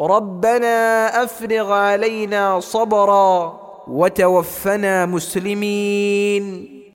ربنا أفرغ علينا صبرا وتوفنا مسلمين.